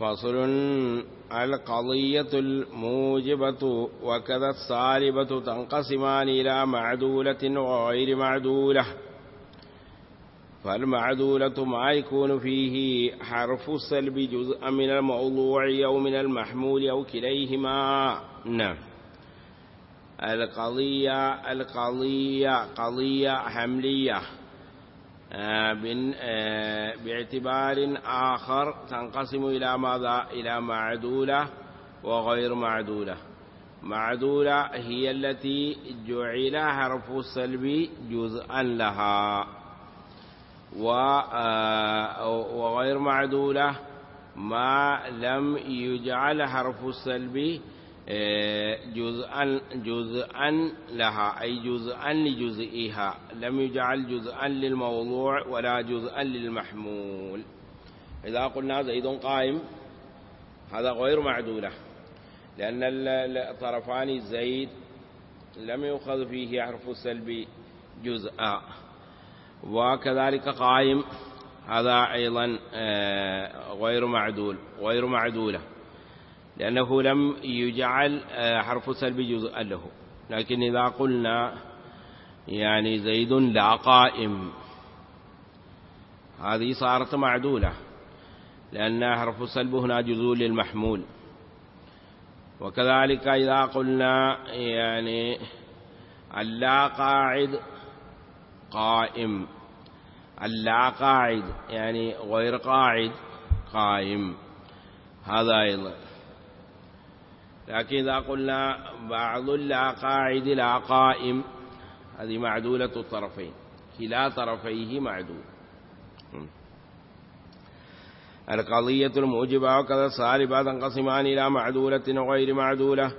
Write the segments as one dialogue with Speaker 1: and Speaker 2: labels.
Speaker 1: فصل القضية الموجبة وكذا الصالبة تنقسمان إلى معدولة وغير معدولة. فالمعدولة ما يكون فيه حرف السلب جزءا من الموضوع أو من المحمول أو كليهما. نعم. القضية القضية قضية حملية. باعتبار آخر تنقسم إلى ماذا؟ إلى معدولة وغير معدولة. معدولة هي التي جعل حرف السلب جزءا لها. وغير معدولة ما لم يجعل حرف السلب جزءا جزءا لها أي جزءا لجزئها لم يجعل جزءا للموضوع ولا جزءا للمحمول إذا قلنا زيد قائم هذا غير معدولة لأن الطرفان زيد لم يؤخذ فيه حرف السلب جزءا. وكذلك قائم هذا أيضا غير معدول غير معدولة. لأنه لم يجعل حرف سلب جزءا له. لكن إذا قلنا يعني زيد لا قائم هذه صارت معدولة لأن حرف السلب هنا جزء للمحمول. وكذلك إذا قلنا يعني اللا قاعد قائم. اللا قاعد يعني غير قاعد قائم. هذا أيضا. لكن إذا قلنا بعض لا قاعد لا قائم هذه معدولة الطرفين. كلا طرفيه معدول. القضية الموجبة وكذا الصالبة تنقسمان إلى معدولة وغير معدولة.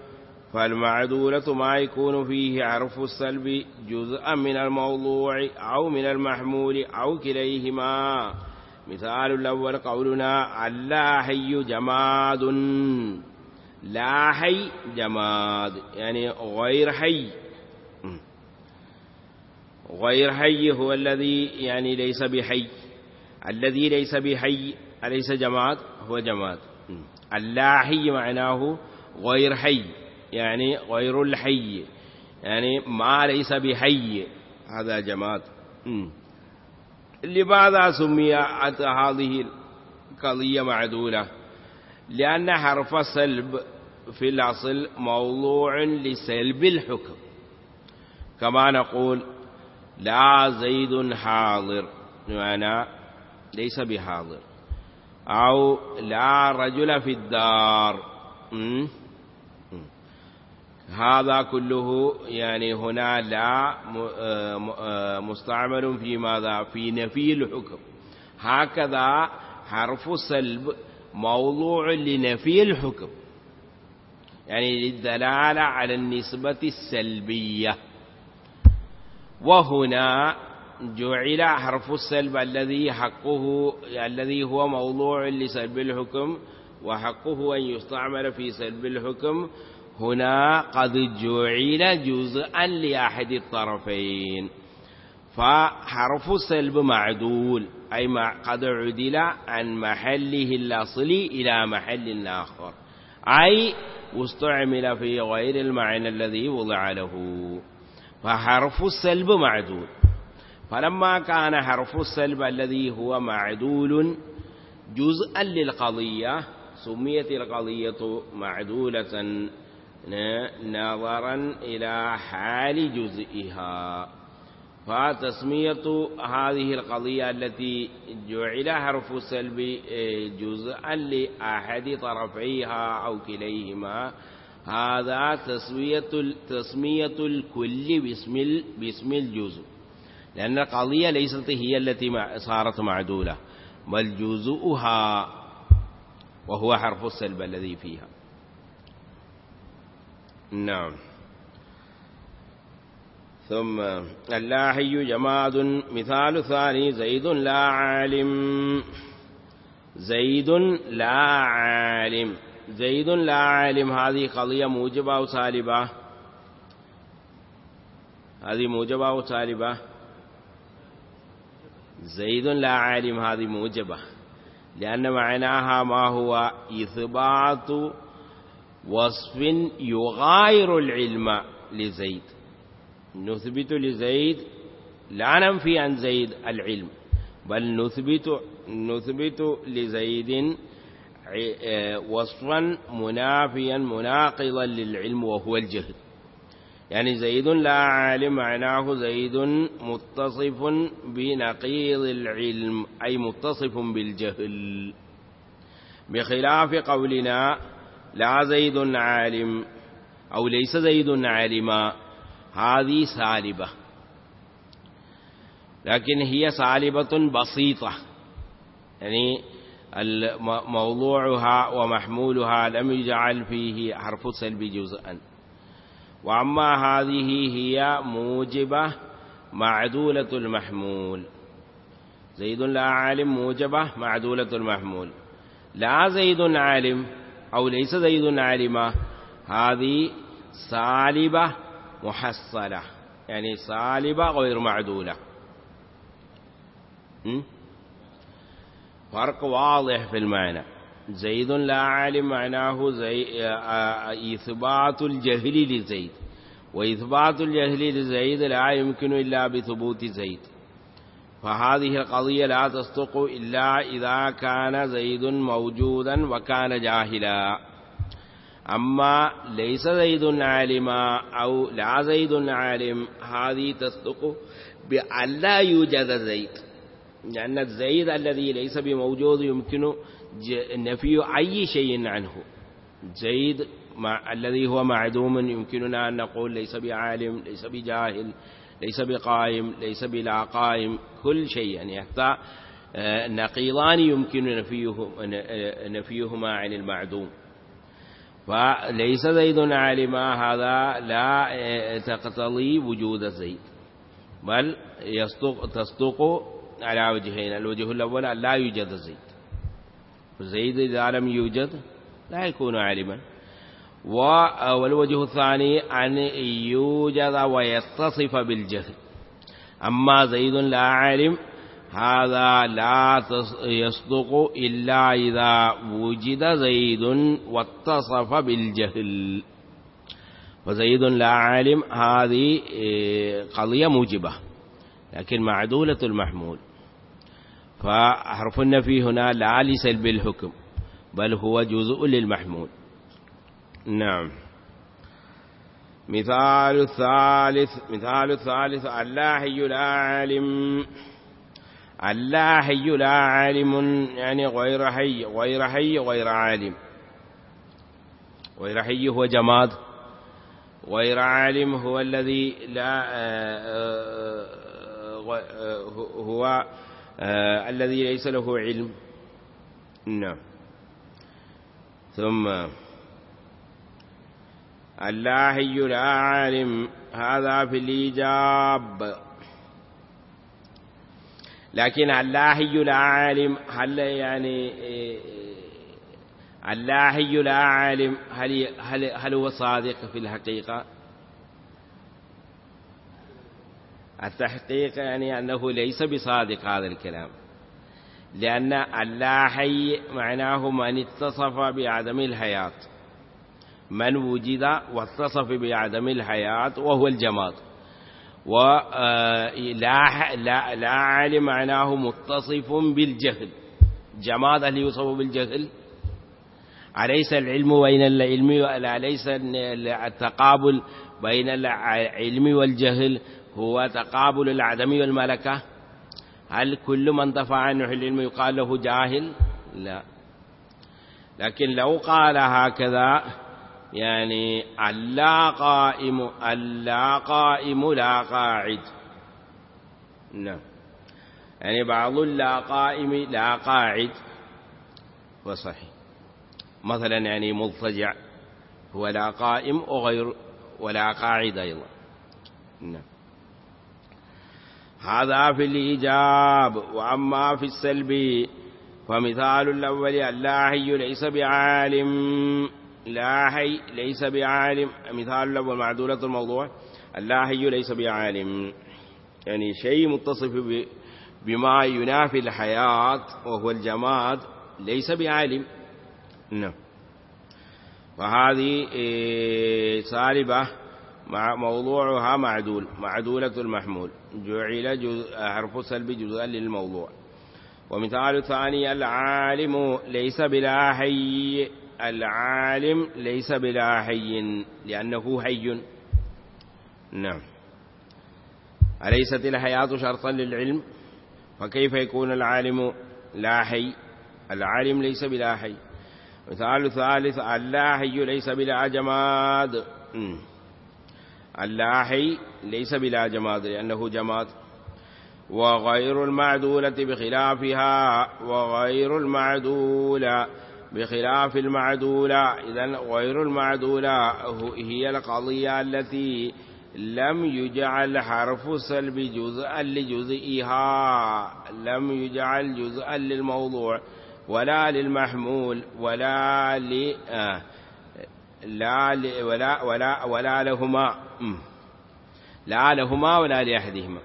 Speaker 1: فالمعدولة ما يكون فيه حرف السلب جزءا من الموضوع أو من المحمول أو كليهما. مثال الأول قولنا اللاهي جماد لا حي جماد يعني غير حي. غير حي هو الذي يعني ليس بحي. الذي ليس بحي أليس جماد؟ هو جماد. اللاحي معناه غير حي يعني غير الحي يعني ما ليس بحي. هذا جماد. لماذا سميت هذه القضية معدولة؟ لأن حرف سلب في الأصل موضوع لسلب الحكم. كما نقول لا زيد حاضر بمعنى ليس بحاضر. أو لا رجل في الدار. هذا كله يعني هنا لا مستعمل في ماذا؟ في نفي الحكم. هكذا حرف سلب موضوع لنفي الحكم. يعني للدلالة على النسبة السلبية. وهنا جعل حرف السلب الذي حقه الذي هو موضوع لسلب الحكم وحقه أن يستعمل في سلب الحكم. هنا قد جعل جزءا لأحد الطرفين. فحرف السلب معدول أي قد عدل عن محله الأصلي إلى محل آخر. أي واستعمل في غير المعنى الذي وضع له. فحرف السلب معدول. فلما كان حرف السلب الذي هو معدول جزءا للقضية سميت القضية معدولة نظرا إلى حال جزئها. فتسمية هذه القضية التي جعل حرف السلب جزءا لأحد طرفيها أو كليهما. هذا تسمية تسمية الكل باسم باسم الجزء. لأن القضية ليست هي التي صارت معدولة بل جزءها وهو حرف السلب الذي فيها. نعم. ثم اللاحي جماد مثال ثاني زيد لا عالم. زيد لا عالم. زيد لا عالم هذه قضية موجبة أو سالبة؟ هذه موجبة أو سالبة؟ زيد لا عالم هذه موجبة. لأن معناها ما هو؟ إثبات وصف يغاير العلم لزيد. نثبت لزيد لا ننفي عن زيد العلم بل نثبت نثبت لزيد وصفا منافيا مناقضا للعلم وهو الجهل. يعني زيد لا عالم معناه زيد متصف بنقيض العلم أي متصف بالجهل. بخلاف قولنا لا زيد عالم أو ليس زيد عالما هذه سالبة. لكن هي سالبة بسيطة. يعني موضوعها ومحمولها لم يجعل فيه حرف سلب جزءا. وأما هذه هي موجبة معدولة المحمول. زيد لا عالم موجبة معدولة المحمول. لا زيد عالم أو ليس زيد عالمة هذه سالبة محصلة يعني سالبة غير معدولة. فرق واضح في المعنى. زيد لا عالم معناه زي إثبات الجهل لزيد. وإثبات الجهل لزيد لا يمكن إلا بثبوت زيد. فهذه القضية لا تصدق إلا إذا كان زيد موجودا وكان جاهلا. أما ليس زيد عالما أو لا زيد عالم هذه تصدق بأن لا يوجد زيد. لأن الزيد الذي ليس بموجود يمكن نفي أي شيء عنه. زيد مع الذي هو معدوم يمكننا أن نقول ليس بعالم ليس بجاهل ليس بقائم ليس بلا قائم كل شيء. يعني حتى نقيضان يمكن نفيه نفيهما عن المعدوم. فليس زيد عالما هذا لا تقتضي وجود زيد. بل يصدق تصدق على وجهين الوجه الأول لا يوجد زيد. زيد إذا لم يوجد لا يكون عالما. والوجه الثاني أن يوجد ويتصف بالجهل. أما زيد لا عالم هذا لا يصدق إلا إذا وجد زيد واتصف بالجهل. وزيد لا عالم هذه قضية موجبة لكن معدولة المحمول. فحرف النفي هنا لا لسلب الحكم بل هو جزء للمحمول. نعم. مثال الثالث مثال الثالث اللاهي لا عالم. اللاهي لا عالم يعني غير حي غير حي غير عالم. غير حي هو جماد غير عالم هو الذي لا هو الذي ليس له علم. نعم. ثم اللاهي لا عالم. هذا في الإيجاب. لكن اللاهي لا عالم هل يعني اللاهي لا عالم هل هل هل هو صادق في الحقيقة؟ التحقيق يعني أنه ليس بصادق هذا الكلام لأن اللاحي معناه من اتصف بعدم الحياة من وجد واتصف بعدم الحياة وهو الجماد ولا لا, لا عالم معناه متصف بالجهل. جماد اللي يوصف بالجهل. أليس العلم بين العلم أليس التقابل بين العلم والجهل هو تقابل العدم والملكة. هل كل من دفع عنه العلم يقال له جاهل؟ لا. لكن لو قال هكذا يعني اللا قائم اللا قائم لا قاعد. نعم. يعني بعض اللا قائم لا قاعد. وصحيح. مثلا يعني مضطجع هو لا قائم وغير ولا قاعد أيضا. نعم. هذا في الإيجاب وأما في السلب فمثال الأول اللاهي ليس بعالم. لاهي ليس بعالم مثال الأول معدولة الموضوع اللاهي ليس بعالم يعني شيء متصف بما ينافي الحياة وهو الجماد ليس بعالم نعم إيه، سالبة مع موضوعها معدول معدولة المحمول جعل جزء حرف سلب جزءا للموضوع ومثال ثاني العالم ليس بلا حي العالم ليس بلا حي لأنه حي. نعم. أليست الحياة شرطا للعلم؟ فكيف يكون العالم لا حي؟ العالم ليس بلا حي. مثال ثالث اللاحي ليس بلا جماد. اللاحي ليس بلا جماد لأنه جماد. وغير المعدولة بخلافها وغير المعدولة بخلاف المعدولة. إذا غير المعدولة هي القضية التي لم يجعل حرف سلب جزءا لجزئها. لم يجعل جزءا للموضوع ولا للمحمول ولا ل آه، لا ل ولا ولا ولا لهما لا لهما ولا لأحدهما.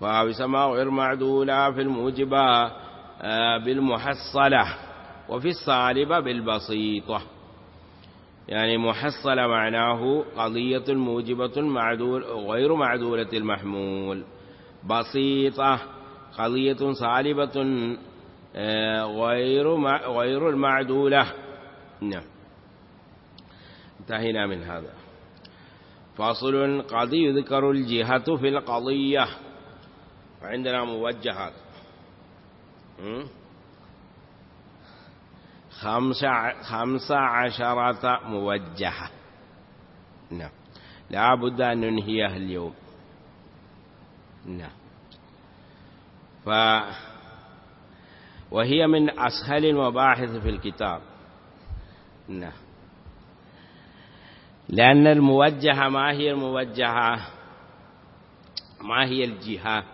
Speaker 1: فيسمى غير معدولة في الموجبة آه، بالمحصلة. وفي الصالبة بالبسيطة يعني محصلة معناه قضية موجبة معدول غير معدولة المحمول. بسيطة قضية صالبة آه، غير غير المعدولة. نعم. انتهينا من هذا. فاصل قد يذكر الجهة في القضية. وعندنا موجهات. خمسة عشرة موجهة. نعم. لا بد أن ننهيها اليوم. نعم. وهي من أسهل المباحث في الكتاب. نعم. لأن الموجهة ما هي الموجهة؟ ما هي الجهة؟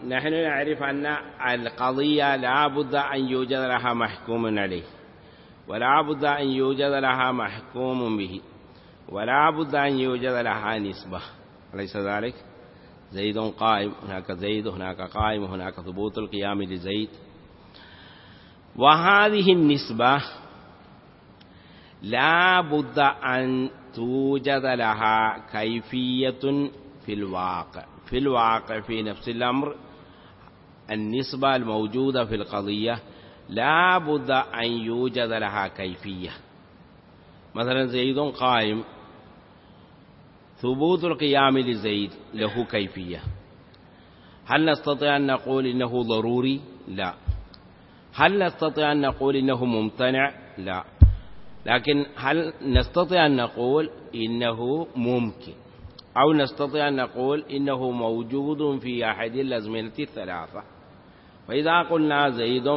Speaker 1: فنحن نعرف أن القضية لا بد أن يوجد لها محكوم عليه ولا بد أن يوجد لها محكوم به ولا بد أن يوجد لها نسبة أليس ذلك؟ زيد قائم هناك زيد هناك قائم هناك ثبوت القيام لزيد وهذه النسبة لا بد أن توجد لها كيفية في الواقع في الواقع في نفس الأمر النسبة الموجودة في القضية لا بد أن يوجد لها كيفية. مثلا زيد قائم ثبوت القيام لزيد له كيفية. هل نستطيع أن نقول إنه ضروري؟ لا. هل نستطيع أن نقول إنه ممتنع؟ لا. لكن هل نستطيع أن نقول إنه ممكن؟ أو نستطيع أن نقول إنه موجود في أحد الأزمنة الثلاثة؟ فإذا قلنا زيد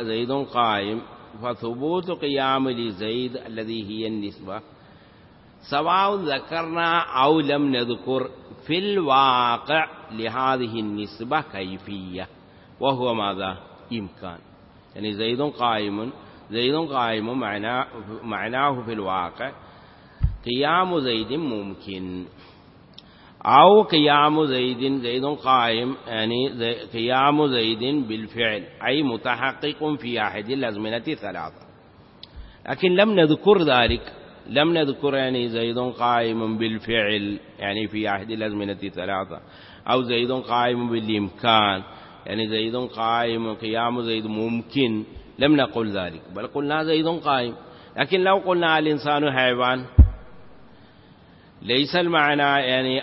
Speaker 1: زيد قائم فثبوت قيام لزيد الذي هي النسبة. سواء ذكرنا أو لم نذكر في الواقع لهذه النسبة كيفية وهو ماذا؟ إمكان. يعني زيد قائم زيد قائم معناه, في الواقع قيام زيد ممكن. أو قيام زيد زيد قائم يعني زي قيام زيد بالفعل أي متحقق في أحد الأزمنة الثلاثة. لكن لم نذكر ذلك لم نذكر يعني زيد قائم بالفعل يعني في عهد الأزمنة الثلاثة أو زيد قائم بالإمكان يعني زيد قائم قيام زيد ممكن لم نقل ذلك بل قلنا زيد قائم. لكن لو قلنا الإنسان حيوان ليس المعنى يعني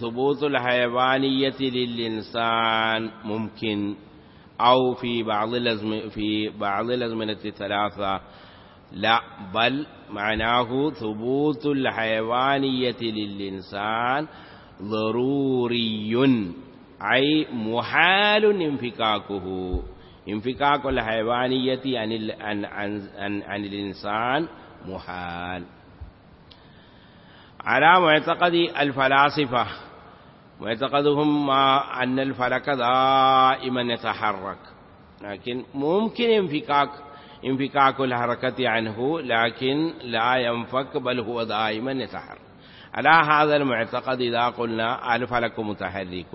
Speaker 1: ثبوت الحيوانية للإنسان ممكن أو في بعض الأزمنة في بعض الأزمنة الثلاثة. لا بل معناه ثبوت الحيوانية للإنسان ضروري أي محال انفكاكه. انفكاك الحيوانية عن, عن, عن, عن الإنسان محال. على معتقد الفلاسفة. معتقدهم ما أن الفلك دائما يتحرك. لكن ممكن انفكاك انفكاك الحركة عنه لكن لا ينفك بل هو دائما يتحرك. على هذا المعتقد إذا قلنا الفلك متحرك.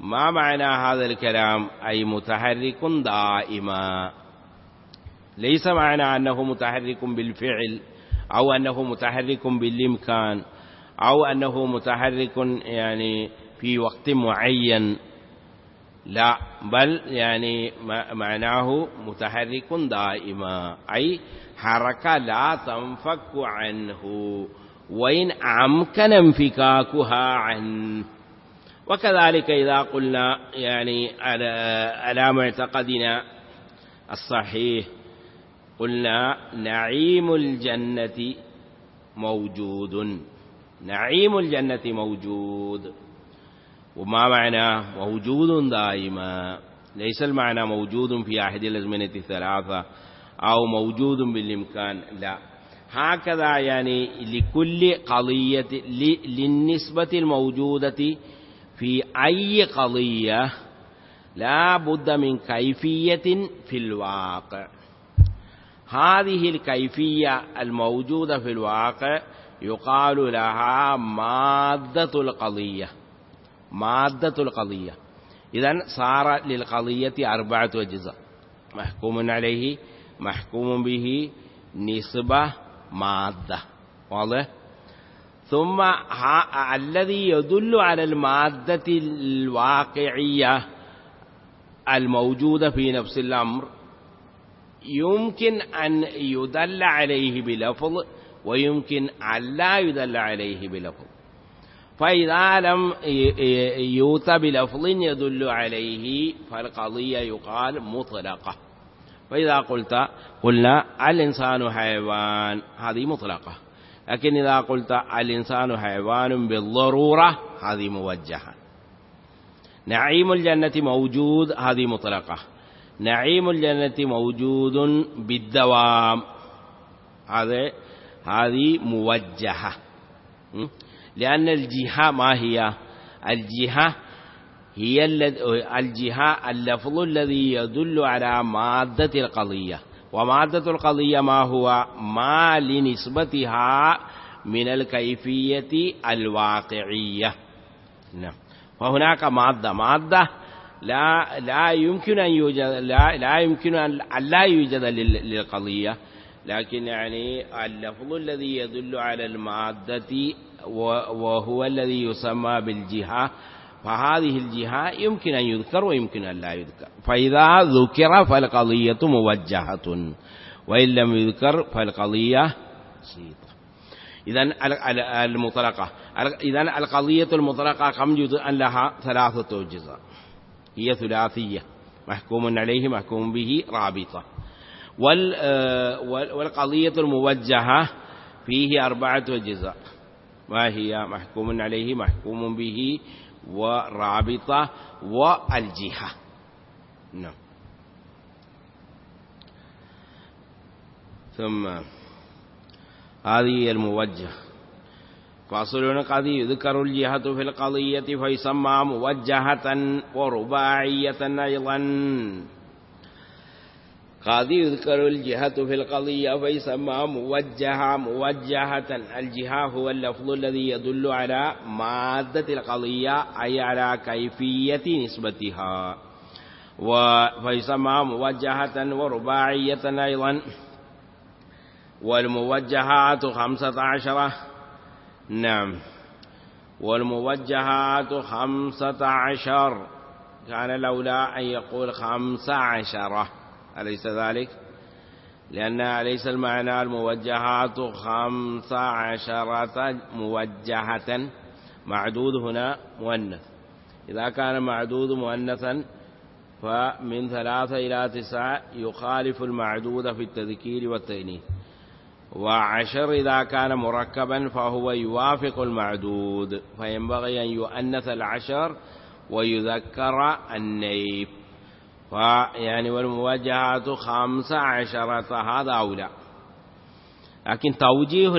Speaker 1: ما معنى هذا الكلام؟ أي متحرك دائما. ليس معنى أنه متحرك بالفعل. أو أنه متحرك بالإمكان أو أنه متحرك يعني في وقت معين. لا بل يعني معناه متحرك دائما. أي حركة لا تنفك عنه. وإن أمكن انفكاكها عنه. وكذلك إذا قلنا يعني على, على معتقدنا الصحيح. قلنا نعيم الجنة موجود. نعيم الجنة موجود. وما معنى موجود دائما؟ ليس المعنى موجود في أحد الأزمنة الثلاثة أو موجود بالإمكان لا. هكذا يعني لكل قضية للنسبة الموجودة في أي قضية لا بد من كيفية في الواقع. هذه الكيفية الموجودة في الواقع يقال لها مادة القضية. مادة القضية. إذا صار للقضية أربعة أجزاء. محكوم عليه محكوم به نسبة مادة. واضح؟ ثم الذي يدل على المادة الواقعية الموجودة في نفس الأمر يمكن أن يدل عليه بلفظ ويمكن أن لا يدل عليه بلفظ. فإذا لم يؤتى بلفظ يدل عليه فالقضية يقال مطلقة. فإذا قلت قلنا الإنسان حيوان هذه مطلقة. لكن إذا قلت الإنسان حيوان بالضرورة هذه موجهة. نعيم الجنة موجود هذه مطلقة. نعيم الجنة موجود بالدوام. هذا هذه موجهة. لأن الجهة ما هي؟ الجهة هي الجهة اللفظ الذي يدل على مادة القضية. ومادة القضية ما هو؟ ما لنسبتها من الكيفية الواقعية. نعم. وهناك مادة. مادة لا لا يمكن أن يوجد لا, لا يمكن أن لا يوجد للقضية. لكن يعني اللفظ الذي يدل على المادة وهو الذي يسمى بالجهة فهذه الجهة يمكن أن يذكر ويمكن أن لا يذكر. فإذا ذكر فالقضية موجهة وإن لم يذكر فالقضية بسيطة إذا المطلقة. إذا القضية المطلقة كم جزءا لها؟ ثلاثة أجزاء. هي ثلاثية محكوم عليه محكوم به رابطة. والقضية الموجهة فيه أربعة أجزاء ما هي؟ محكوم عليه محكوم به ورابطة والجهة. نعم. ثم هذه الموجه فاصل قد يذكر الجهة في القضية فيسمى موجهة ورباعية أيضا. قد يذكر الجهة في القضية فيسمى موجهة موجهة. الجهة هو اللفظ الذي يدل على مادة القضية أي على كيفية نسبتها. فيسمى موجهة ورباعية أيضا. والموجهات خمسة عشرة نعم. والموجهات خمسة عشر. كان لولا أن يقول خمسة عشرة. أليس ذلك؟ لأن أليس المعنى الموجهات خمس عشرة موجهة؟ معدود هنا مؤنث. إذا كان معدود مؤنثا فمن ثلاثة إلى تسعة يخالف المعدود في التذكير والتأنيث. وعشر إذا كان مركبا فهو يوافق المعدود فينبغي أن يؤنث العشر ويذكر النيف فيعني والمواجهات خمسة عشرة هذا أولى. لكن توجيه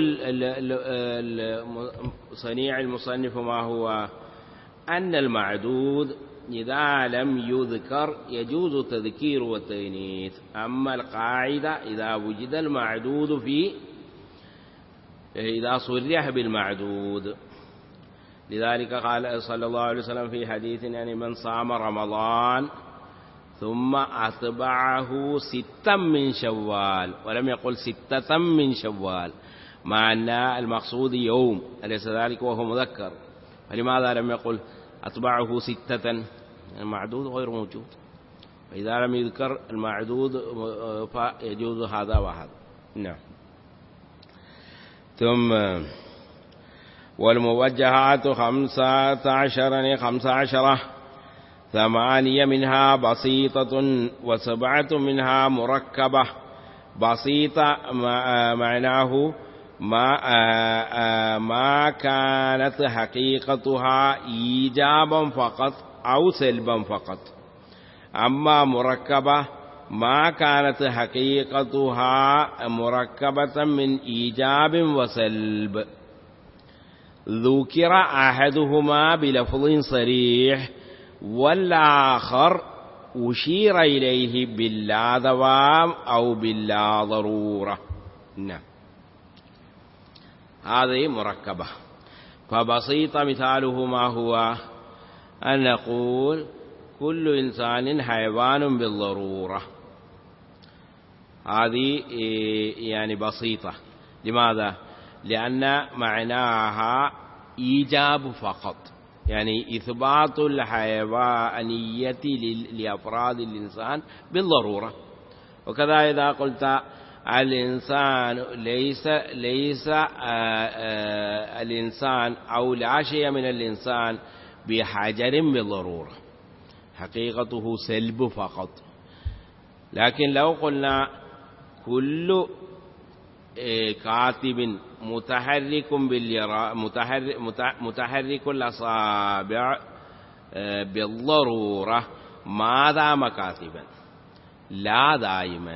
Speaker 1: صنيع المصنف ما هو؟ أن المعدود إذا لم يذكر يجوز التذكير والتأنيث. أما القاعدة إذا وجد المعدود في إذا صرح بالمعدود. لذلك قال صلى الله عليه وسلم في حديث يعني من صام رمضان ثم أتبعه ستا من شوال ولم يقل ستة من شوال مع أن المقصود يوم أليس ذلك وهو مذكر؟ فلماذا لم يقل أتبعه ستة؟ المعدود غير موجود. فإذا لم يذكر المعدود فيجوز هذا وهذا. نعم. ثم والموجهات خمسة عشر خمسة عشرة ثمانية منها بسيطة وسبعة منها مركبة. بسيطة معناه ما ما كانت حقيقتها إيجابا فقط أو سلبا فقط. أما مركبة ما كانت حقيقتها مركبة من إيجاب وسلب. ذكر أحدهما بلفظ صريح والآخر أشير إليه باللا دوام أو باللا ضرورة. نعم. هذه مركبة. فبسيط مثاله ما هو أن نقول كل إنسان حيوان بالضرورة. هذه يعني بسيطة. لماذا؟ لأن معناها إيجاب فقط. يعني إثبات الحيوانية لأفراد الإنسان بالضرورة. وكذا إذا قلت الإنسان ليس ليس آآ آآ الإنسان أو لا شيء من الإنسان بحجر بالضرورة. حقيقته سلب فقط. لكن لو قلنا كل كاتب متحرك باليرا متحرك, متحرك الأصابع بالضرورة. ما دام كاتبا؟ لا دائما.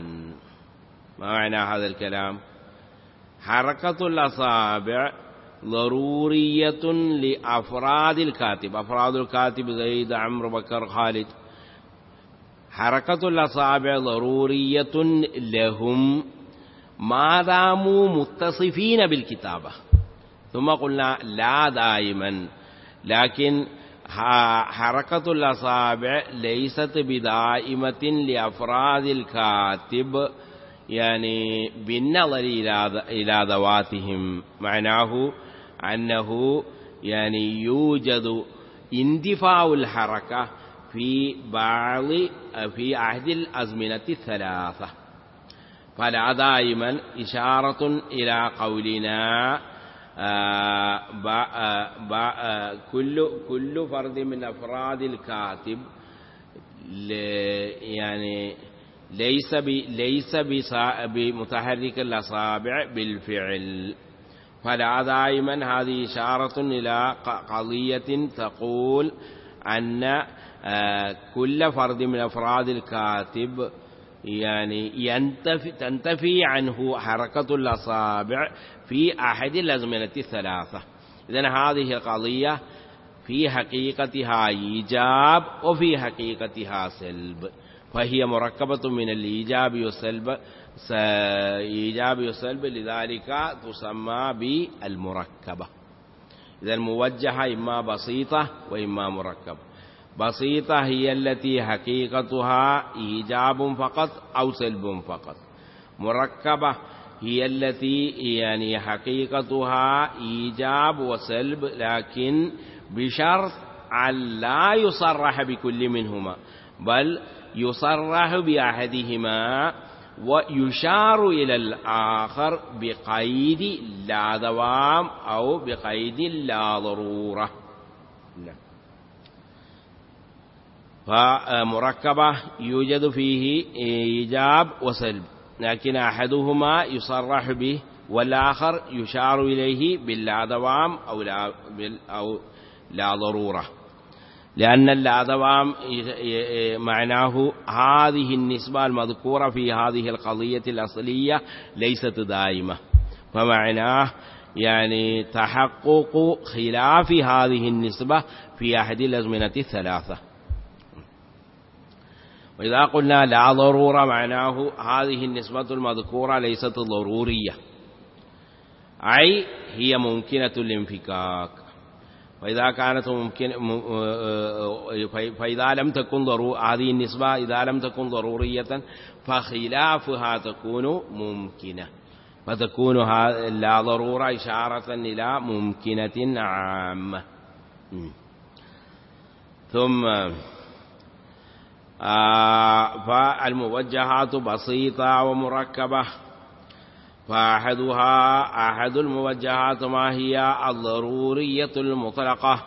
Speaker 1: ما معنى هذا الكلام؟ حركة الأصابع ضرورية لأفراد الكاتب. أفراد الكاتب زيد عمرو بكر خالد. حركة الأصابع ضرورية لهم. ما داموا متصفين بالكتابة؟ ثم قلنا لا دائما. لكن حركة الأصابع ليست بدائمة لأفراد الكاتب يعني بالنظر إلى ذواتهم. معناه أنه يعني يوجد اندفاع الحركة في بعض في عهد الأزمنة الثلاثة. فلا دائما إشارة إلى قولنا كل كل فرد من أفراد الكاتب يعني ليس ليس بمتحرك الأصابع بالفعل. فلا دائما هذه إشارة إلى قضية تقول أن كل فرد من أفراد الكاتب يعني ينتفي تنتفي عنه حركة الأصابع في أحد الأزمنة الثلاثة. إذن هذه القضية في حقيقتها إيجاب وفي حقيقتها سلب. فهي مركبة من الإيجاب والسلب إيجاب والسلب لذلك تسمى بالمركبة. إذا الموجهة إما بسيطة وإما مركبة. بسيطة هي التي حقيقتها إيجاب فقط أو سلب فقط. مركبة هي التي يعني حقيقتها إيجاب وسلب لكن بشرط أن لا يصرح بكل منهما بل يصرح بأحدهما ويشار إلى الآخر بقيد لا دوام أو بقيد لا ضرورة. نعم. فمركبة يوجد فيه إيجاب وسلب لكن أحدهما يصرح به والآخر يشار إليه باللا دوام أو لا, أو لا ضرورة لأن اللا دوام معناه هذه النسبة المذكورة في هذه القضية الأصلية ليست دائمة فمعناه يعني تحقق خلاف هذه النسبة في أحد الأزمنة الثلاثة. وإذا قلنا لا ضرورة معناه هذه النسبة المذكورة ليست ضرورية. أي هي ممكنة الانفكاك. فإذا كانت ممكن فإذا لم تكن ضرور هذه النسبة إذا لم تكن ضرورية فخلافها تكون ممكنة. فتكون لا ضرورة إشارة إلى ممكنة عامة. ثم فالموجهات بسيطة ومركبة. فأحدها أحد الموجهات ما هي؟ الضرورية المطلقة.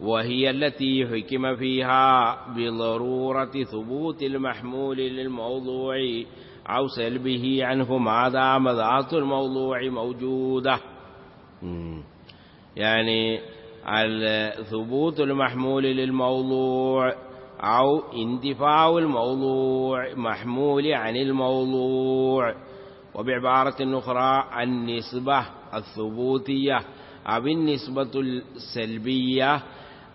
Speaker 1: وهي التي حكم فيها بضرورة ثبوت المحمول للموضوع أو سلبه عنه ما دام ذات الموضوع موجودة. يعني ثبوت المحمول للموضوع أو اندفاع الموضوع محمول عن الموضوع. وبعبارة أخرى النسبة الثبوتية. أو النسبة السلبية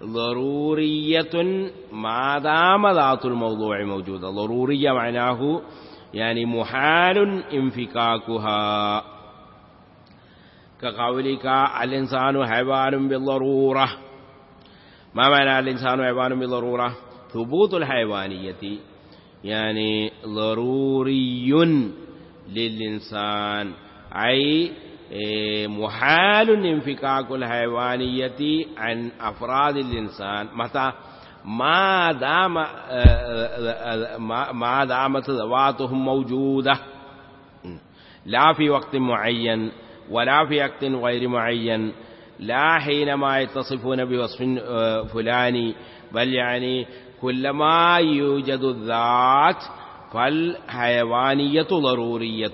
Speaker 1: ضرورية ما دام ذات الموضوع موجودة. ضرورية معناه يعني محال انفكاكها. كقولك الإنسان حيوان بالضرورة. ما معنى الإنسان حيوان بالضرورة؟ ثبوت الحيوانية يعني ضروري للإنسان. أي إيه، محال انفكاك الحيوانية عن أفراد الإنسان. متى ما دام آه، آه، ما دامت ذواتهم موجودة. لا في وقت معين ولا في وقت غير معين. لا حينما يتصفون بوصف فلاني بل يعني كلما يوجد الذات فالحيوانية ضرورية.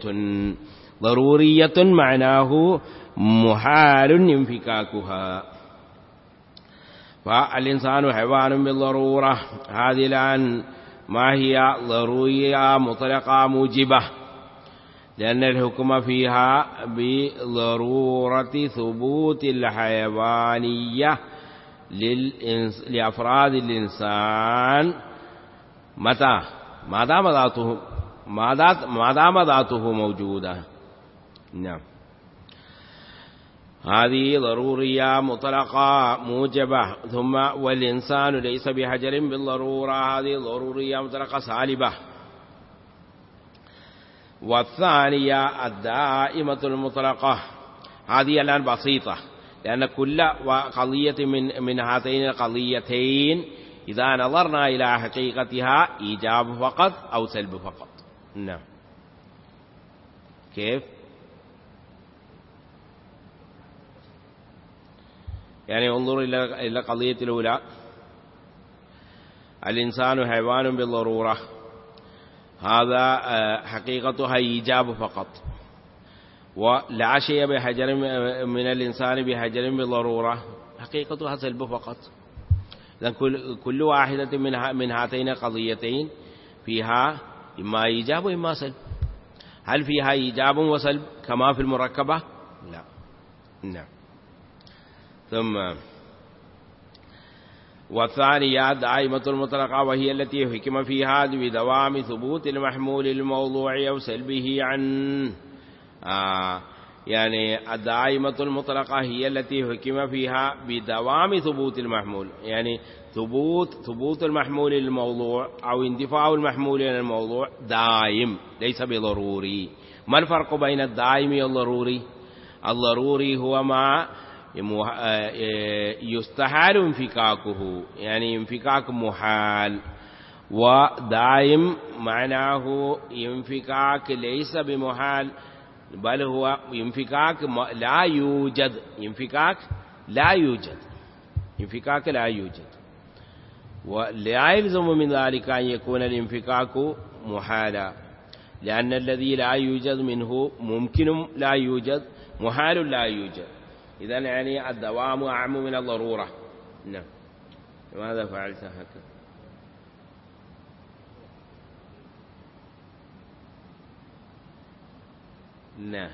Speaker 1: ضرورية معناه محال انفكاكها. فالإنسان حيوان بالضرورة. هذه الآن ما هي ضرورية مطلقة موجبة؟ لأن الحكم فيها بضرورة ثبوت الحيوانية. لأفراد الإنسان. متى؟ ما دام ذاته ما دام ذاته موجودة؟ نعم. هذه ضرورية مطلقة موجبة. ثم والإنسان ليس بحجر بالضرورة. هذه ضرورية مطلقة سالبة. والثانية الدائمة المطلقة. هذه الآن بسيطة. لأن كل قضية من من هاتين القضيتين إذا نظرنا إلى حقيقتها إيجاب فقط أو سلب فقط. نعم. كيف؟ يعني انظر إلى القضية الأولى. الإنسان حيوان بالضرورة. هذا آه، حقيقتها إيجاب فقط. ولا شيء بحجر من الإنسان بحجر بالضرورة حقيقتها سلب فقط. إذن كل, واحدة من هاتين القضيتين فيها إما إيجاب وإما سلب. هل فيها إيجاب وسلب كما في المركبة؟ لا. نعم. ثم والثانية دائمة المطلقة وهي التي حكم فيها بدوام ثبوت المحمول الموضوع أو سلبه عن آه يعني الدائمة المطلقة هي التي حكم فيها بدوام ثبوت المحمول يعني ثبوت ثبوت المحمول للموضوع أو اندفاع المحمول للموضوع دائم ليس بضروري ما الفرق بين الدائم والضروري الضروري هو ما يستحال انفكاكه يعني انفكاك محال. ودائم معناه انفكاك ليس بمحال. بل هو انفكاك لا يوجد انفكاك لا يوجد انفكاك لا يوجد. ولا يلزم من ذلك أن يكون الانفكاك محالا لأن الذي لا يوجد منه ممكن لا يوجد محال لا يوجد. إذا يعني الدوام أعم من الضرورة. نعم. لماذا فعلت هكذا؟ نعم.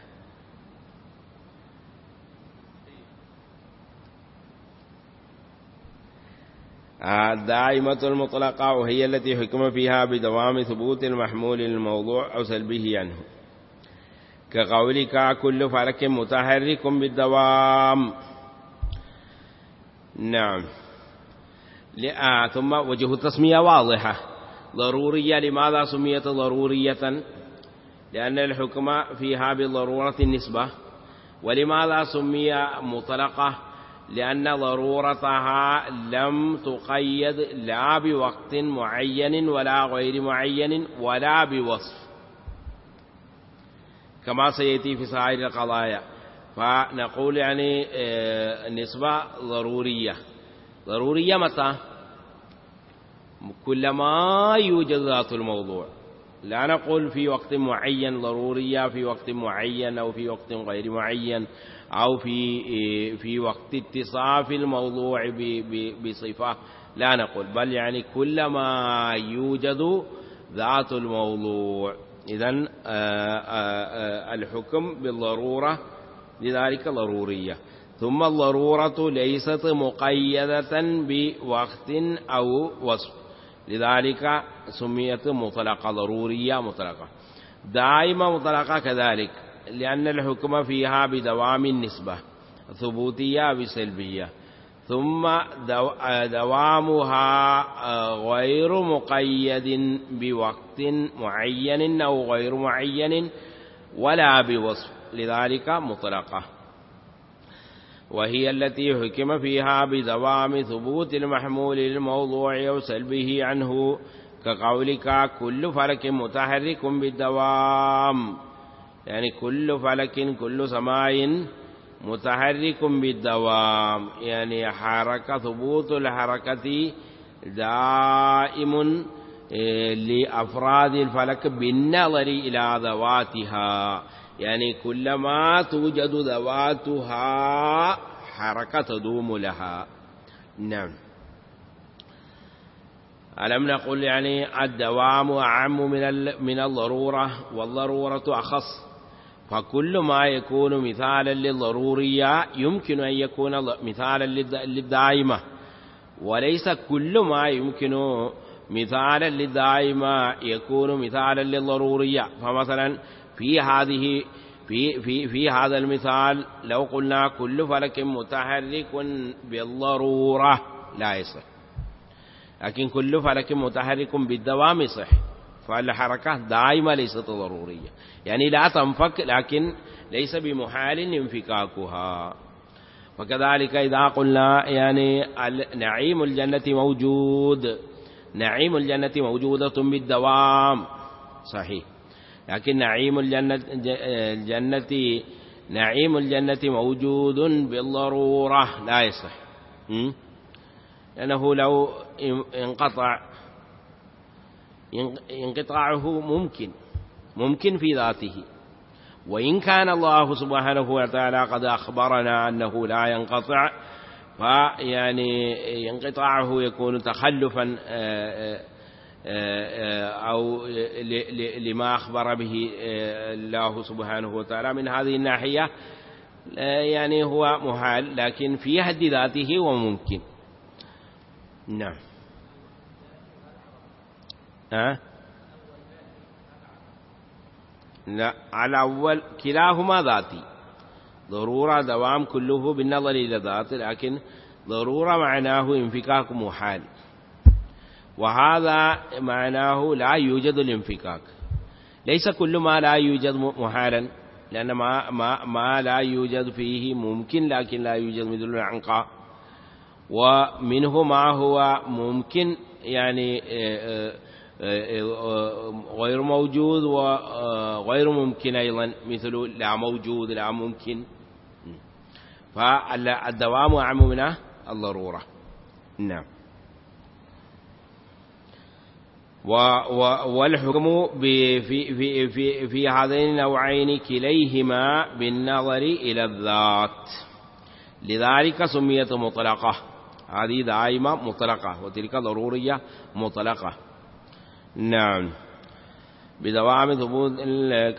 Speaker 1: الدائمة المطلقة وهي التي حكم فيها بدوام ثبوت المحمول للموضوع أو سلبه عنه. كقولك كل فلك متحرك بالدوام. نعم. ثم وجه التسمية واضحة. ضرورية لماذا سميت ضرورية؟ لأن الحكم فيها بضرورة النسبة. ولماذا سمي مطلقة؟ لأن ضرورتها لم تقيد لا بوقت معين ولا غير معين ولا بوصف. كما سيأتي في سائر القضايا. فنقول يعني آه، نسبة ضرورية. ضرورية متى؟ كلما يوجد ذات الموضوع. لا نقول في وقت معين ضرورية في وقت معين أو في وقت غير معين أو في في وقت اتصاف الموضوع بصفة. لا نقول بل يعني كلما يوجد ذات الموضوع. إذا آه، آه، آه، الحكم بالضرورة لذلك ضرورية. ثم الضرورة ليست مقيدة بوقت أو وصف. لذلك سميت مطلقة ضرورية مطلقة. دائما مطلقة كذلك لأن الحكم فيها بدوام النسبة ثبوتية بسلبية. ثم دوامها غير مقيد بوقت معين أو غير معين ولا بوصف لذلك مطلقة. وهي التي حكم فيها بدوام ثبوت المحمول للموضوع أو سلبه عنه كقولك كل فلك متحرك بالدوام. يعني كل فلك كل سماء متحرك بالدوام. يعني حركة ثبوت الحركة دائم إيه، لأفراد الفلك بالنظر إلى ذواتها. يعني كلما توجد ذواتها حركة تدوم لها. نعم. ألم نقل يعني الدوام أعم من من الضرورة؟ والضرورة أخص. فكل ما يكون مثالا للضرورية يمكن أن يكون مثالا للدائمة. وليس كل ما يمكن مثالا للدائمة يكون مثالا للضرورية. فمثلا في هذه في في في هذا المثال لو قلنا كل فلك متحرك بالضرورة. لا يصح. لكن كل فلك متحرك بالدوام يصح فالحركة دائما ليست ضرورية. يعني لا تنفك لكن ليس بمحال انفكاكها. وكذلك إذا قلنا يعني نعيم الجنة موجود. نعيم الجنة موجودة بالدوام. صحيح. لكن نعيم الجنة, الجنة نعيم الجنة موجود بالضرورة. لا يصح. لأنه لو انقطع انقطاعه ممكن ممكن في ذاته. وإن كان الله سبحانه وتعالى قد أخبرنا أنه لا ينقطع فيعني انقطاعه يكون تخلفا آه، آه، أو لما أخبر به آه، الله سبحانه وتعالى من هذه الناحية يعني هو محال لكن في حد ذاته وممكن نعم. ها؟ لا على أول كلاهما ذاتي. ضرورة دوام كله بالنظر إلى ذات لكن ضرورة معناه انفكاك محال. وهذا معناه لا يوجد الانفكاك. ليس كل ما لا يوجد محالا لأن ما, ما, ما لا يوجد فيه ممكن لكن لا يوجد مثل العنقاء. ومنه ما هو ممكن يعني آه، آه، آه، غير موجود وغير ممكن أيضا مثل لا موجود لا ممكن. فالدوام أعم من الضرورة. نعم. والحكم في في في في هذين النوعين كليهما بالنظر إلى الذات. لذلك سميت مطلقة. هذه دائما مطلقة وتلك ضرورية مطلقة. نعم. بدوام ثبوت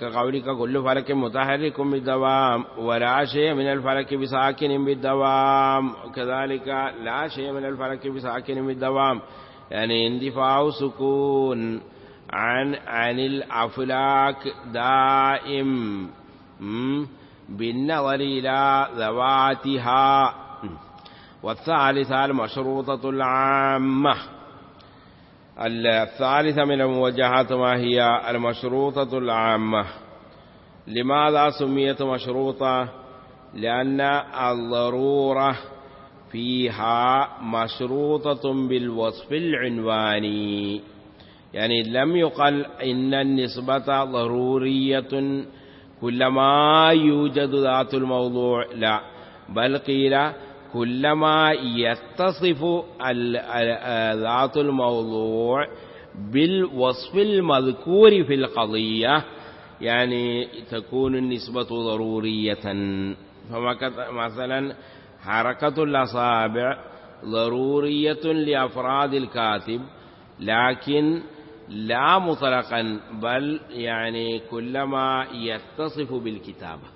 Speaker 1: كقولك كل فلك متحرك بالدوام ولا شيء من الفلك بساكن بالدوام. كذلك لا شيء من الفلك بساكن بالدوام. يعني اندفاع سكون عن عن الأفلاك دائم. بالنظر إلى ذواتها. والثالثة المشروطة العامة. الثالثة من الموجهات ما هي المشروطة العامة؟ لماذا سميت مشروطة؟ لأن الضرورة فيها مشروطة بالوصف العنواني. يعني لم يقل إن النسبة ضرورية كلما يوجد ذات الموضوع لا. بل قيل كلما يتصف ذات الموضوع بالوصف المذكور في القضية يعني تكون النسبة ضرورية. فمثلا حركة الأصابع ضرورية لأفراد الكاتب لكن لا مطلقا بل يعني كلما يتصف بالكتابة.